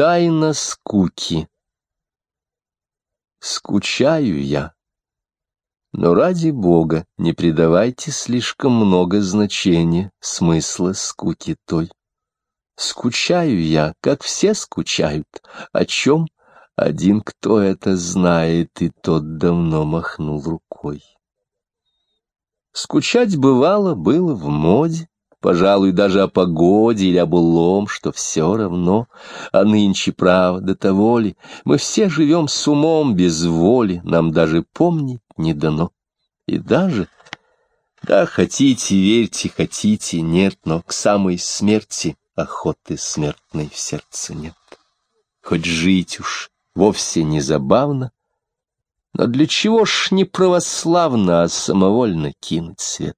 Тайна скуки. Скучаю я. Но ради Бога не придавайте слишком много значения смысла скуки той. Скучаю я, как все скучают. О чем? Один, кто это знает, и тот давно махнул рукой. Скучать бывало, было в моде, пожалуй, даже о погоде или об улом, что все равно, а нынче, правда, того ли, мы все живем с умом без воли, нам даже помнить не дано. И даже, да, хотите, верьте, хотите, нет, но к самой смерти охоты смертной в сердце нет. Хоть жить уж вовсе не забавно, но для чего ж не православно, а самовольно кинуть свет?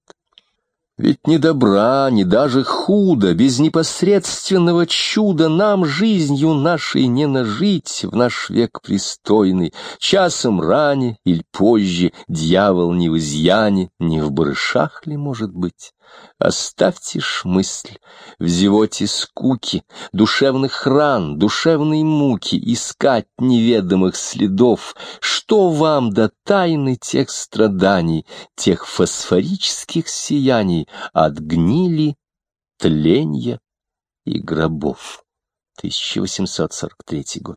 Ведь ни добра, ни даже худо, без непосредственного чуда нам жизнью нашей не нажить в наш век пристойный. Часом ранее или позже дьявол не в изъяне, не в барышах ли может быть? Оставьте ж мысль в зевоте скуки, душевных ран, душевной муки, искать неведомых следов, что вам до тайны тех страданий, тех фосфорических сияний от гнили, тленья и гробов. 1843 год.